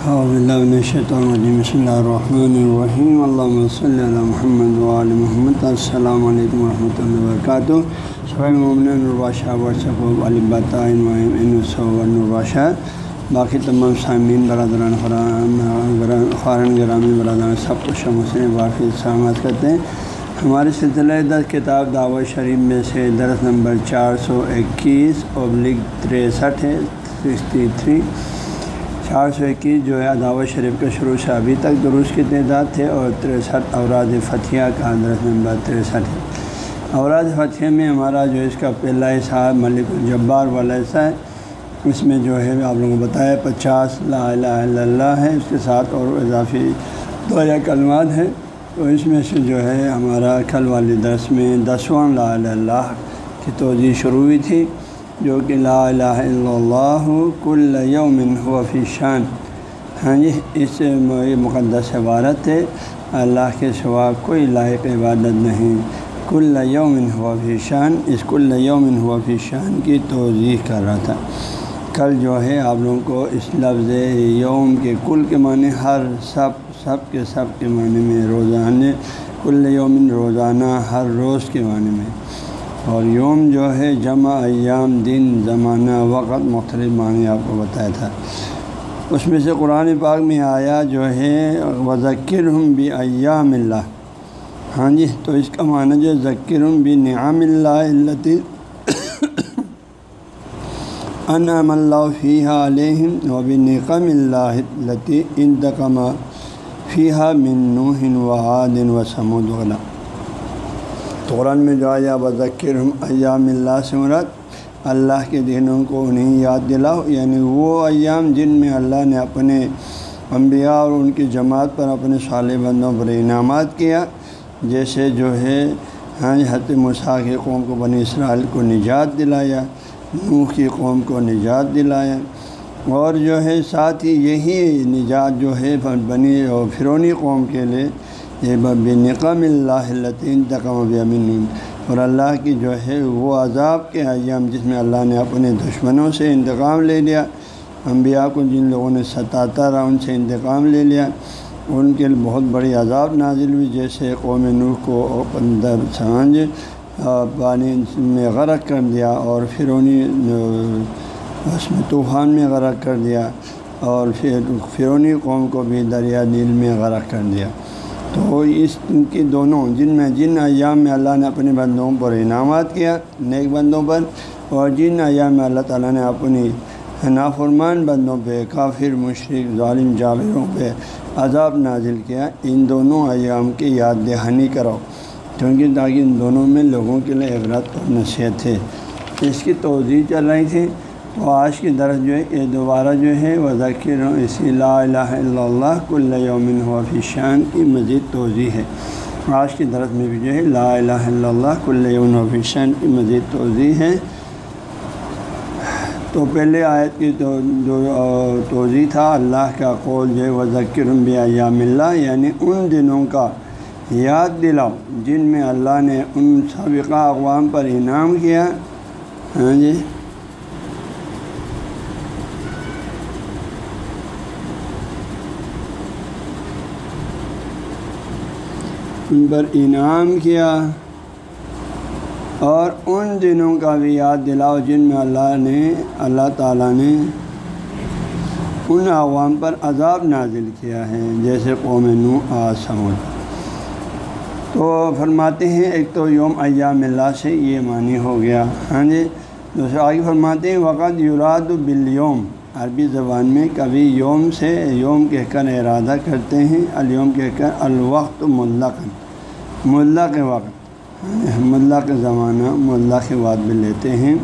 بسم اللہ الرحمن الرحیم اللہ صلی اللہ محمد علیہ محمد. السلام علیکم ورحمۃ اللہ وبرکاتہ صبح ممن الباشہ ورثہ الباشہ باقی تمام سامعین، برادران خارن گرامی، برادران، سب کو شموسن باقی سلامت کرتے ہیں. ہمارے سلسلہ دس کتاب دعوت شریف میں سے درس نمبر چار سو اکیس ابلک تریسٹھ ہے سکسٹی تھری چار سو اکیس جو ہے دعوت شریف کا شروع سے ابھی تک درست کی تعداد تھے اور تریسٹھ اوراد فتح کا درس نمبر تریسٹھ ہے۔ اوراد فتح میں ہمارا جو اس کا پہلا حصہ ملک الجبار والا حصہ ہے۔ اس میں جو ہے آپ لوگوں کو بتایا پچاس لا الہ الا اللہ ہے، اس کے ساتھ اور اضافی دو یا کلمات ہیں۔ تو اس میں سے جو ہے ہمارا کل والی درس میں دسواں لا الہ اللہ کی توجہ شروع ہوئی تھی۔ جو کہ لا الہ الا اللہ کل یوم ہو فی شان۔ ہاں جی اس مقدس عبارت ہے۔ اللہ کے سوا کوئی لائق عبادت نہیں۔ کل یوم ہوا فی شان۔ اس کل یوم ہوا فی شان کی توضیح کر رہا تھا۔ کل جو ہے، آپ لوگوں کو اس لفظ یوم کے کل کے معنی، ہر سب سب کے سب کے معنی میں، روزانہ، کل یوم روزانہ، ہر روز کے معنی میں۔ اور یوم جو ہے جمع ایام دن زمانہ وقت مختلف معنی آپ کو بتایا تھا۔ اس میں سے قرآن پاک میں آیا جو ہے وزکر ہم بھی ایام اللہ ہاں جی تو اس کا معنی جو ذکر ہم بھی نعام اللہ التی انعم اللہ فیحہ علیہم و بھی نقم اللہ لطی انتقام فیحہ من نوح و عادن و سمود وغیرہ قرآن میں جو آیا بذکر ایام اللہ سے مراد اللہ کے دنوں کو انہیں یاد دلاؤ۔ یعنی وہ ایام جن میں اللہ نے اپنے انبیاء اور ان کی جماعت پر اپنے صالح بندوں پر انعامات کیا، جیسے جو ہے ہاں حت مسا کی قوم کو بنی اسرائیل کو نجات دلایا، نوح کی قوم کو نجات دلایا۔ اور جو ہے، ساتھ ہی یہی نجات جو ہے، بنی اور فرونی قوم کے لیے یہ بب اللہ تقم امین اور اللہ کی جو ہے وہ عذاب کے ایام جس میں اللہ نے اپنے دشمنوں سے انتقام لے لیا۔ انبیاء کو جن لوگوں نے ستاتا رہا، ان سے انتقام لے لیا۔ ان کے لیے بہت بڑی عذاب نازل ہوئی، جیسے قوم نوح کو اندر سانج پانی میں غرق کر دیا اور فرونی اس میں طوفان میں غرق کر دیا اور پھر فرونی قوم کو بھی دریا نیل میں غرق کر دیا۔ تو اس کی دونوں جن میں جن ایام میں اللہ نے اپنے بندوں پر انعامات کیا، نیک بندوں پر، اور جن ایام میں اللہ تعالیٰ نے اپنی نافرمان بندوں پہ، کافر مشرق ظالم جاوروں پہ عذاب نازل کیا۔ ان دونوں ایام کی یاد دہانی کرو کیونکہ تاکہ ان دونوں میں لوگوں کے لیے عبرت اور نصیحت ہے اس کی توضیع چل رہی تھی۔ تو آج کی درس جو ہے، یہ دوبارہ جو ہے وہ ذکر اسی لا الہ الا اللہ کل یومن فی شان کی مزید توضیع ہے۔ آج کی درس میں بھی جو ہے، لا الہ الا اللہ کل یوم فی شان کی مزید توضیع ہے۔ تو پہلے آیت کی تو، جو توضیع تھا، اللہ کا قول جو ہے وہ ذکر ایام اللہ یعنی ان دنوں کا یاد دلاؤ، جن میں اللہ نے ان سابقہ اقوام پر انعام کیا۔ ہاں جی؟ ان پر انعام کیا اور ان دنوں کا بھی یاد دلاؤ جن میں اللہ نے، اللہ تعالیٰ نے ان عوام پر عذاب نازل کیا ہے، جیسے قوم نو آسمود تو فرماتے ہیں، ایک تو یوم ایام اللہ سے یہ معنی ہو گیا۔ ہاں جی دوسرے آگے فرماتے ہیں وقت یوراد بالیوم عربی زبان میں کبھی یوم سے یوم کہہ کر ارادہ کرتے ہیں الوم کہہ کر الوقت ملق ملا کے وقت ملا کے زمانہ ملا کے وقت بھی لیتے ہیں۔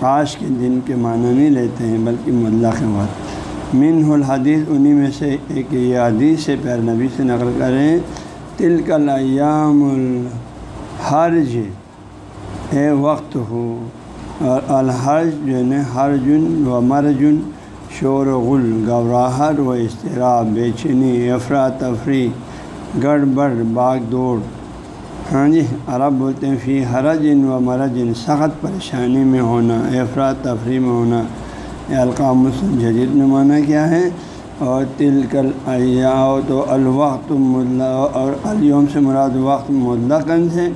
آج کے دن کے معنی نہیں لیتے ہیں، بلکہ ملا کے وقت۔ من الحدیث انہیں میں سے ایک یہ حدیث سے پیر نبی سے نقل کریں۔ تل کل ایام الحرج، اے وقت ہو، اور الحرج جو ہے نا ہر جن و مرجن شور و غل، گھبراہٹ و اضطراب، بے چینی افراتفری گڑبڑ باغ دوڑ۔ ہاں جی عرب بولتے ہیں، فی حرجن و مرجن، سخت پریشانی میں ہونا افراد تفریح میں ہونا۔ القام جدید میں معنی کیا ہے۔ اور تل کل ایاؤ تو الوقت اور الوم سے مراد وقت مطلقن سے،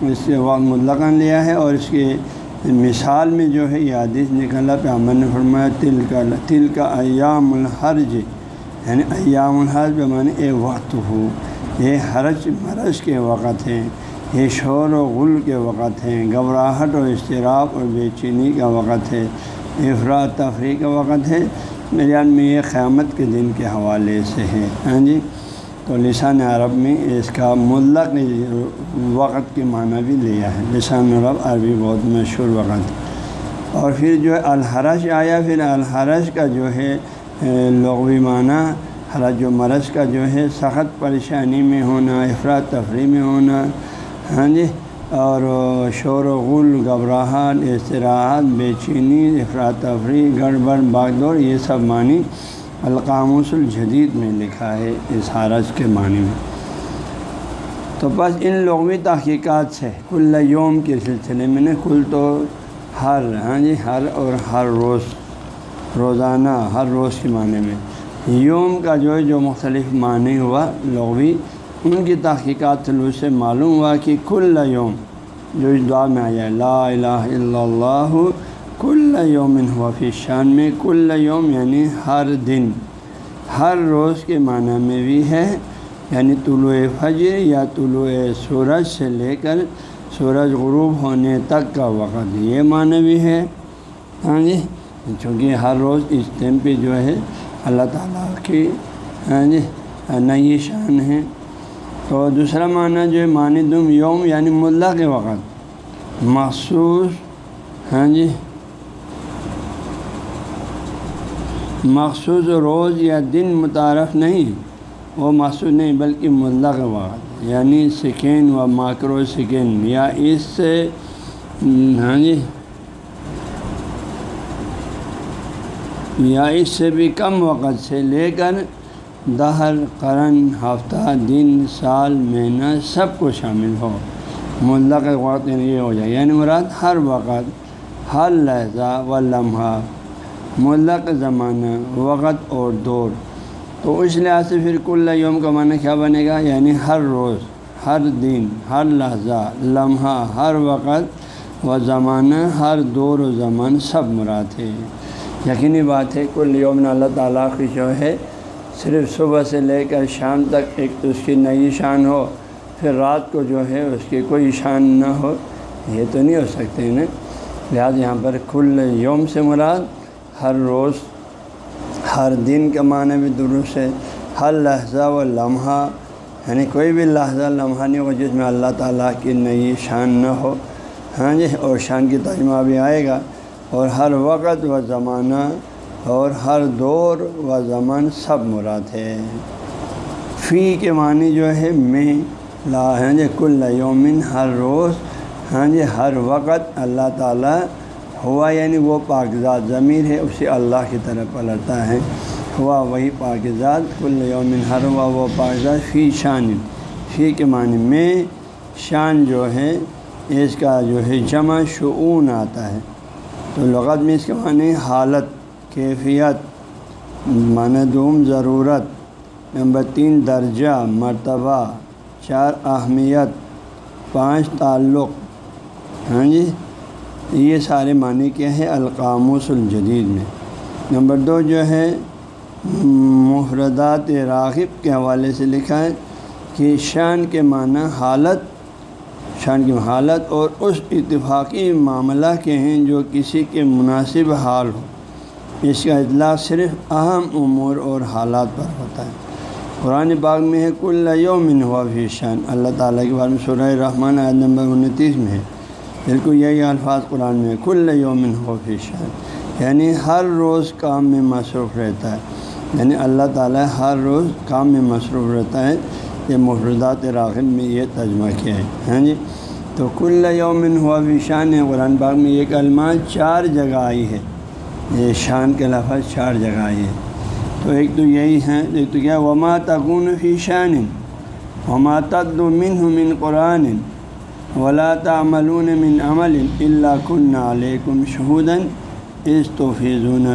اس سے وقت مطلقن لیا ہے، اور اس کے مثال میں جو ہے یہ حدیث نکلا پہ امن نے فرمایا تل کا تل کا ایام الحرج یعنی ایام الحرج معنی اے وقت ہو یہ حرج مرض کے وقت ہیں یہ شور و غل کے وقت ہیں، گھبراہٹ و اشتراک اور بے چینی کا وقت ہے افراد تفریح کا وقت ہے۔ میرے میں یہ قیامت کے دن کے حوالے سے ہے۔ ہاں جی؟ تو لسان عرب میں اس کا ملق وقت کے معنی بھی لیا ہے۔ لسان عرب عربی بہت مشہور وقت۔ اور پھر جو ہے الحرش آیا، پھر الحرش کا جو ہے لغوی معنی، حرج و مرض کا جو ہے، سخت پریشانی میں ہونا افراد تفریح میں ہونا ہاں جی اور شور و غل، گھبراہٹ، استراحت، بے چینی افراد تفریح، گڑبڑ باغ دوڑ یہ سب معنی القاموس الجدید میں لکھا ہے اس حرج کے معنی میں۔ تو بس ان لغوی تحقیقات سے کل یوم کے سلسلے میں نے کل تو ہر ہاں جی ہر اور ہر روز، روزانہ ہر روز کے معنی میں۔ یوم کا جو ہے، جو مختلف معنی ہوا لغوی، ان کی تحقیقات سے معلوم ہوا کہ کل یوم، جو اس دعا میں آیا ہے، لا الہ الا اللہ کل یوم ہوا فی شان میں، کل یوم یعنی ہر دن۔ ہر روز کے معنی میں بھی ہے یعنی طلوع فجر یا طلوع سورج سے لے کر سورج غروب ہونے تک کا وقت۔ یہ معنی بھی ہے۔ ہاں جی چونکہ ہر روز اس ٹائم پہ جو ہے اللہ تعالیٰ کی ہاں جی نئی شان ہے۔ تو دوسرا معنی جو ہے، معنی دم یوم یعنی ملا کے وقت۔ مخصوص ہاں جی مخصوص روز یا دن متعارف نہیں، وہ مخصوص نہیں بلکہ ملا کے وقت یعنی سیکنڈ و ماکرو سیکنڈ، یا اس سے ہاں جی یا اس سے بھی کم وقت سے لے کر دہر، قرن، ہفتہ، دن، سال، مہینہ سب کو شامل ہو۔ ملک وقت یعنی یہ ہو جائے یعنی مراد ہر وقت، ہر لہجہ و لمحہ۔ ملک زمانہ، وقت اور دور۔ تو اس لحاظ سے پھر کل یوم کا معنی کیا بنے گا؟ یعنی ہر روز، ہر دن، ہر لہجہ لمحہ، ہر وقت و زمانہ، ہر دور و زمان سب مراد ہے۔ یقینی بات ہے، کل یوم اللہ تعالیٰ کی جو ہے۔ صرف صبح سے لے کر شام تک ایک اس کی نئی شان ہو، پھر رات کو جو ہے اس کی کوئی شان نہ ہو۔ یہ تو نہیں ہو سکتے نا۔ لہٰذا یہاں پر کل یوم سے مراد ہر روز، ہر دن کا معنی بھی درست ہے، ہر لہجہ و لمحہ یعنی کوئی بھی لہجہ لمحہ نہیں ہو جس میں اللہ تعالیٰ کی نئی شان نہ ہو۔ ہاں جی اور شان کی ترجمہ بھی آئے گا۔ اور ہر وقت و زمانہ، اور ہر دور و زمان سب مراد ہے۔ فی کے معنی جو ہے، میں، لا ہاں جی کل یومن، ہر روز ہاں جی ہر وقت اللہ تعالیٰ ہوا یعنی وہ پاکزات ضمیر ہے، اسے اللہ کی طرف پلٹتا ہے۔ ہوا وہی پاکزات کل یومن ہر ہوا وہ پاکزات فی شان۔ فی کے معنی میں شان جو ہے، اس کا جو ہے جمع شعون آتا ہے۔ تو لغت میں اس کے معنی حالت، کیفیت معنی دوم ضرورت۔ نمبر تین، درجہ، مرتبہ۔ چار، اہمیت۔ پانچ، تعلق۔ ہاں جی؟ یہ سارے معنی کیا ہے القاموس الجدید میں۔ نمبر دو جو ہے محردات راغب کے حوالے سے لکھا ہے کہ شان کے معنی حالت، شان کی حالت اور اس اتفاقی معاملہ کے ہیں جو کسی کے مناسب حال ہو اس کا اطلاع صرف اہم امور اور حالات پر ہوتا ہے۔ قرآن باغ میں ہے، کل یومن ہوا بھی شان۔ اللہ تعالیٰ کے بارے میں سورہ رحمان عید نمبر انتیس میں ہے۔ بالکل یہی الفاظ قرآن میں کل یومن ہوا بھی شان۔ یعنی ہر روز کام میں مصروف رہتا ہے۔ یعنی اللہ تعالیٰ ہر روز کام میں مصروف رہتا ہے۔ یہ مفردات راغب میں یہ ترجمہ کیا ہے۔ ہاں جی؟ تو کل یومن ہوا بھی شان ہے، قرآن باغ میں یہ کلمہ چار جگہ آئی ہے۔ یہ شان کے لفظ چار جگہ آئی ہے۔ تو ایک تو یہی ہیں، ایک تو کیا؟ وما تکون فی شان۔ وما تد من قرآن ولا تعملون من عمل اللہ کن علیکم شہودن اس تو فی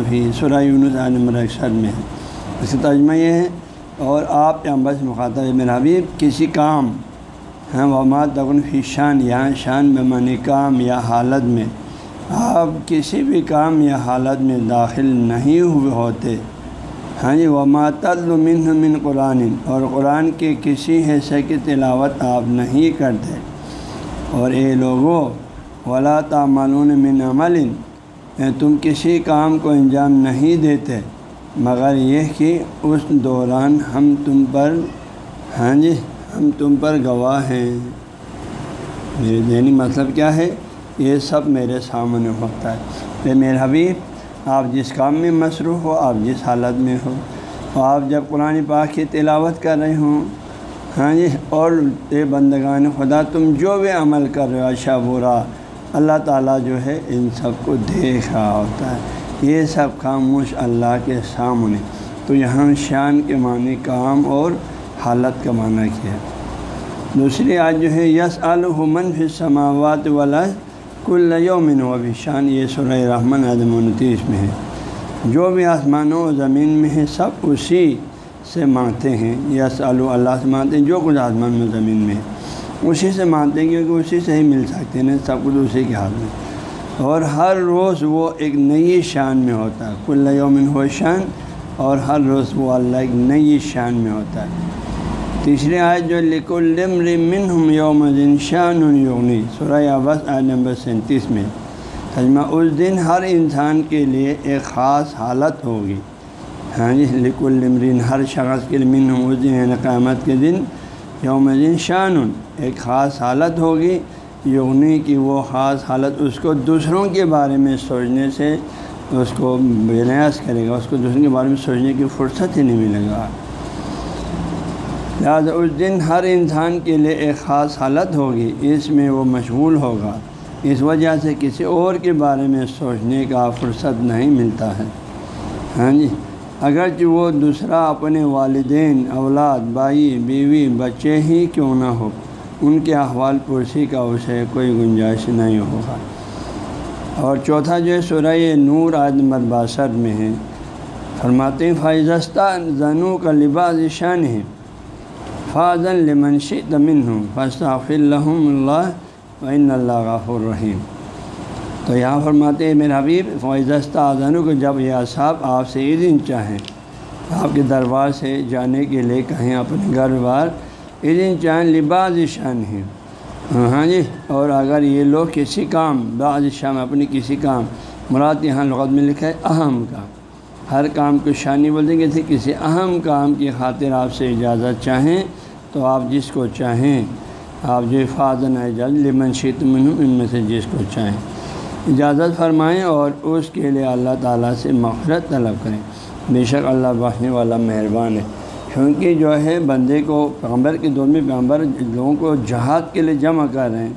فی سرا یونس عالم اکثر میں ہے۔ اس کا ترجمہ یہ ہے، اور آپ یا بس مخاطب میرا حبیب، کسی کام ہیں ومات تکن فی شان یہاں شان بمانی کام یا حالت میں۔ آپ کسی بھی کام یا حالت میں داخل نہیں ہوئے ہوتے۔ ہاں جی ومات من من قرآن، اور قرآن کے کسی حصے کی تلاوت آپ نہیں کرتے۔ اور اے لوگوں ولا تعملون من عمل۔ تم کسی کام کو انجام نہیں دیتے، مگر یہ کہ اس دوران ہم تم پر ہاں جی ہم تم پر گواہ ہیں۔ میرے ذہنی یعنی مطلب کیا ہے؟ یہ سب میرے سامنے ہوتا ہے۔ کہ میرے حبیب، آپ جس کام میں مصروف ہو، آپ جس حالت میں ہو آپ جب قرآن پاک کی تلاوت کر رہے ہوں ہاں جی اور اے بندگان خدا، تم جو بھی عمل کر رہے ہو اچھا برا، اللہ تعالیٰ جو ہے ان سب کو دیکھ رہا ہوتا ہے۔ یہ سب خاموش اللہ کے سامنے۔ تو یہاں شان کے معنی کام اور حالت کا معنی کیا دوسری آج جو ہے یس الحمن فی سماوات والا کل یومن و بھی شان یہ سر رحمن عدم انتیس میں ہے۔ جو بھی آسمانوں و زمین میں ہے، سب اسی سے مانگتے ہیں یس اللہ سے مانگتے ہیں، جو کچھ آسمان میں، زمین میں۔ ہے اسی سے مانگتے ہیں کیونکہ اسی سے ہی مل سکتے ہیں، سب کچھ اسی کے ہاتھ میں اور ہر روز وہ ایک نئی شان میں ہوتا ہے۔ کل یومن ہو شان اور ہر روز وہ اللہ ایک نئی شان میں ہوتا ہے۔ تیسری آیت جو لکن ہم یوم شان یونی سورہ آبس آج نمبر سینتیس میں۔ تجمہ اس دن ہر انسان کے لیے ایک خاص حالت ہوگی۔ ہاں جی لک المرین ہر شخص کے لیے اس دن قیامت کے دن یوم دن شان ایک خاص حالت ہوگی یغنی کی وہ خاص حالت اس کو دوسروں کے بارے میں سوچنے سے اس کو بے نیاز کرے گا، اس کو دوسروں کے بارے میں سوچنے کی فرصت ہی نہیں ملے گا۔ لہٰذا اس دن ہر انسان کے لیے ایک خاص حالت ہوگی، اس میں وہ مشغول ہوگا۔ اس وجہ سے کسی اور کے بارے میں سوچنے کا فرصت نہیں ملتا ہے۔ ہاں جی۔ اگرچہ وہ دوسرا اپنے والدین، اولاد، بھائی، بیوی، بچے ہی کیوں نہ ہو، ان کے احوال پرسی کا اسے کوئی گنجائش نہیں ہوگا اور چوتھا جو ہے، سورہ نور آج نمبر باسٹھ میں ہے۔ فرماتے ہیں فائزستہ زنو کا لباس شان ہے۔ فاضن لمنشی تمن ہوں فصطاف الحم اللہ وین اللہ غفر الرحیم تو یہاں فرماتے ہیں، میرے حبیب فائزستہ زنو کو جب یہ صاحب، آپ سے دن چاہیں۔ آپ کے دربار سے جانے کے لیے کہیں اپنے گھر بار۔ دن چاہیں لباس شان ہے ہاں جی اور اگر یہ لوگ کسی کام، بعض شام اپنی کسی کام، مراد یہاں لغت میں لکھا ہے اہم کام۔ ہر کام کو شانی بول دیں گے تھے، کسی اہم کام کی خاطر آپ سے اجازت چاہیں تو آپ جس کو چاہیں، آپ جو فاضن اجازت لمن شیت من ان میں سے جس کو چاہیں۔ اجازت فرمائیں اور اس کے لیے اللہ تعالیٰ سے مغفرت طلب کریں۔ بے شک اللہ بخشنے والا مہربان ہے۔ کیونکہ جو ہے بندے کو پیغمبر کے دور میں پیغمبر لوگوں کو جہاد کے لیے جمع کر رہے ہیں۔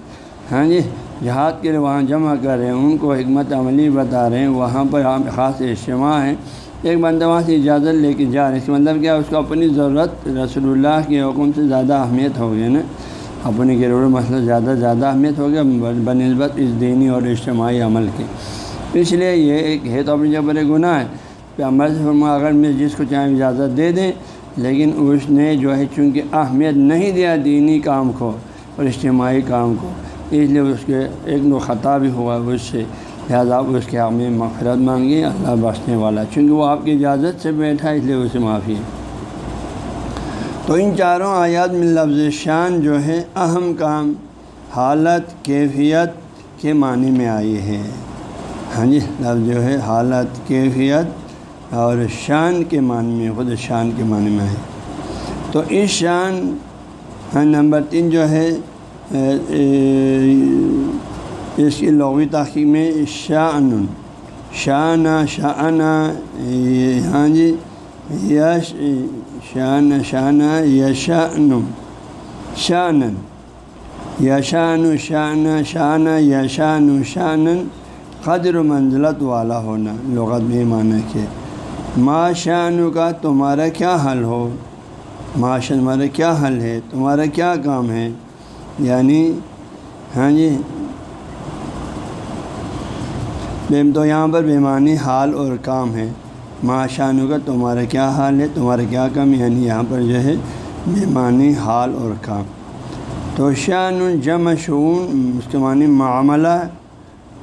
ہاں جی جہاد کے لیے وہاں جمع کر رہے ہیں، ان کو حکمت عملی بتا رہے ہیں۔ وہاں پر خاص اجتماع ہیں۔ ایک بندہ وہاں سے اجازت لے کے جا رہے ہیں اس کا مطلب کیا اس کو اپنی ضرورت رسول اللہ کے حکم سے زیادہ اہمیت ہو گئی نا۔ اپنی گروڑ مسئلہ زیادہ زیادہ اہمیت ہو گیا بہ نسبت اس دینی اور اجتماعی عمل کے اس لیے یہ ایک ہے تو اپنی جب بڑے گناہ ہے پیغمبر سے فرما اگر میں جس کو چاہیں اجازت دے دیں، لیکن اس نے جو ہے چونکہ اہمیت نہیں دیا دینی کام کو اور اجتماعی کام کو، اس لیے اس کے ایک نو خطا بھی ہوا اس سے۔ لہٰذا آپ اس کے حق میں مغفرت مانگی اللہ بخشنے والا۔ چونکہ وہ آپ کی اجازت سے بیٹھا اس لیے اسے معافی ہے۔ تو ان چاروں آیات میں لفظ شان جو ہے اہم کام، حالت، کیفیت کے معنی میں آئی ہے۔ ہاں جی لفظ جو ہے، حالت، کیفیت اور شان کے معنی میں، خود شان کے معنی میں ہے تو اس شان ہاں، نمبر تین جو ہے اس کی لغوی تحقیق میں شان شانہ شانہ ہاں جی یش شان شانہ یشان شان یشان شان شان یشان شان قدر و منزلت والا ہونا. لغت بھی معنی کہ ماں شان کا تمہارا کیا حل ہو؟ معاشن تمہارا کیا حل ہے؟ تمہارا کیا کام ہے؟ یعنی ہاں جی؟ تو یہاں پر بیمانی حال اور کام ہے۔ ماں شانو کا، تمہارا کیا حال ہے؟ تمہارا کیا کم یعنی یہاں پر جو ہے بے معنی حال اور کام تو شان جم شعون، اس کے معنی معاملہ،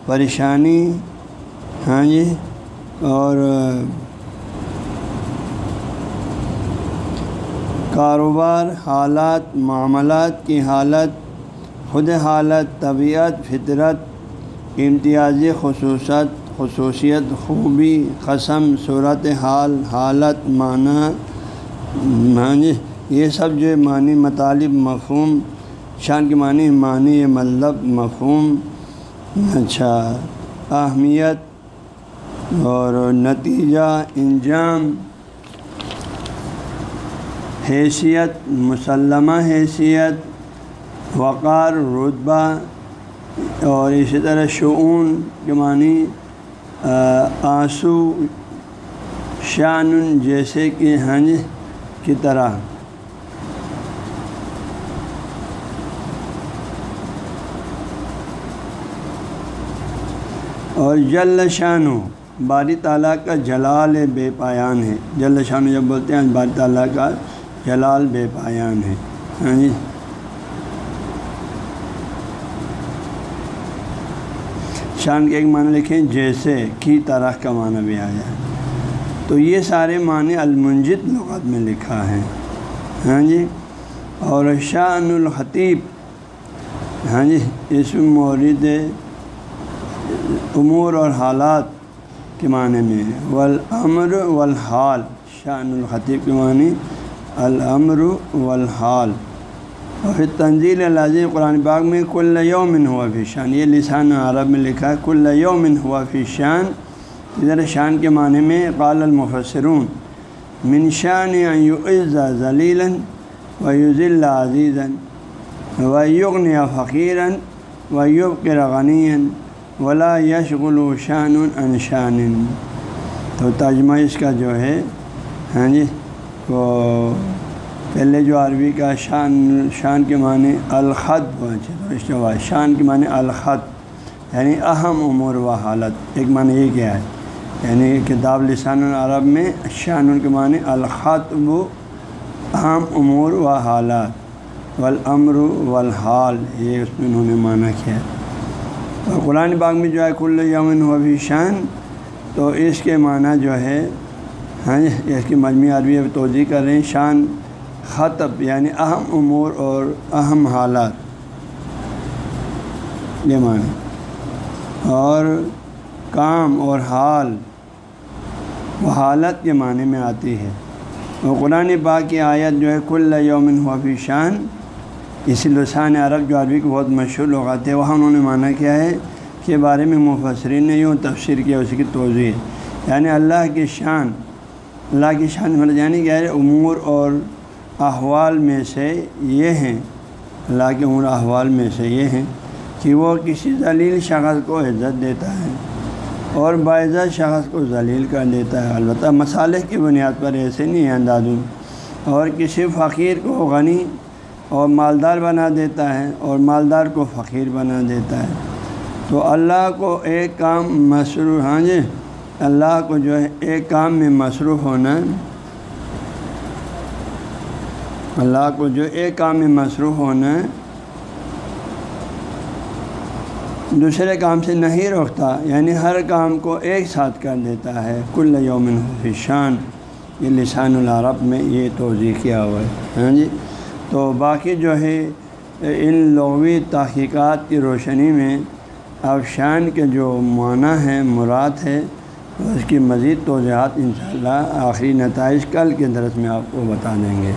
پریشانی ہاں جی اور کاروبار، حالات، معاملات کی حالت، خود حالت، طبیعت، فطرت، امتیازی خصوصت خصوصیت، خوبی، قسم، صورت حال، حالت، معنی معنی، یہ سب جو معنی، مطالب، مفہوم، شان کے معنی معنی مطلب مفہوم اچھا اہمیت اور نتیجہ، انجام، حیثیت، مسلمہ حیثیت، وقار، رتبہ اور اسی طرح شعون کے معنی آنسو شان جیسے کہ ہنج کی طرح۔ اور جل شانو، باری تعالیٰ کا جلال بے پایان ہے۔ جل شانو جب بولتے ہیں، باری تعالیٰ کا جلال بے پایان ہے۔ ہاں جی؟ شان کے ایک معنی لکھیں، جیسے کی طرح کا معنی بھی آیا۔ تو یہ سارے معنی المنجد لغت میں لکھا ہے۔ ہاں جی؟ اور شان الخطیب۔ ہاں جی؟ اس مورد امور اور حالات کے معنی میں والامر والحال، شان الخطیب کے معنی، الامر والحال۔ اور پھر تنزیل العظیم قرآن باغ میں، کل یومن ہوا فی شان، یہ لسان عرب میں لکھا ہے، کل یومن ہوا فی شان، ادھر شان کے معنی میں قال المفسرون، من شان یعز ذلیلا و یوزل عزیزاً و یغن فقیراً و یبقر غنی ولا یشغل شان انشان تو ترجمہ اس کا جو ہے ہاں جی وہ پہلے جو عربی کا شان شان کے معنی الخط ہوا شان کے معنی الخط یعنی اہم امور و حالت، ایک معنی یہ کیا ہے؟ یعنی کتاب لسان العرب میں شان کے معنی الخط و اہم امور و حالات، والامر والحال، یہ اس میں انہوں نے معنی کیا ہے۔ اور قرآن باغ میں جو ہے، کل یومن و بھی شان، تو اس کے معنی جو ہے ہاں جی، اس کی مجموعی عربی توجہ کر رہے ہیں، شان خطب یعنی اہم امور اور اہم حالات۔ یہ معنی۔ اور کام اور حال، وہ حالت کے معنی میں آتی ہے۔ وہ قرآن پاک کی آیت جو ہے، کل یومن حفی شان، اسی لسان عرب جو عربی کو بہت مشہور لوگ آتے ہیں وہاں انہوں نے مانا کیا ہے کے بارے میں مفسرین نے یوں تفسیر کیا اس کی توضیع یعنی اللہ کی شان، اللہ کی شان مطلب یعنی کیا امور اور احوال میں سے یہ ہیں اللہ کے عمر احوال میں سے یہ ہیں کہ وہ کسی ذلیل شخص کو عزت دیتا ہے اور باعزت شخص کو ذلیل کر دیتا ہے۔ البتہ مسالے کی بنیاد پر ایسے نہیں ہے اور کسی فقیر کو غنی اور مالدار بنا دیتا ہے اور مالدار کو فقیر بنا دیتا ہے۔ تو اللہ کو ایک کام مصروف ہاں جی اللہ کو جو ہے ایک کام میں مصروف ہونا اللہ کو جو ایک کام میں مصروف ہونا ہے دوسرے کام سے نہیں روکتا یعنی ہر کام کو ایک ساتھ کر دیتا ہے۔ کل یومن شان یہ لسان العرب میں یہ توضیع کیا ہوا ہے۔ ہاں جی؟ تو باقی جو ہے، ان لغوی تحقیقات کی روشنی میں اب شان کے جو معنی ہیں، مراد ہے، اس کی مزید توضیحات انشاءاللہ آخری نتائج کل کے درس میں آپ کو بتا دیں گے۔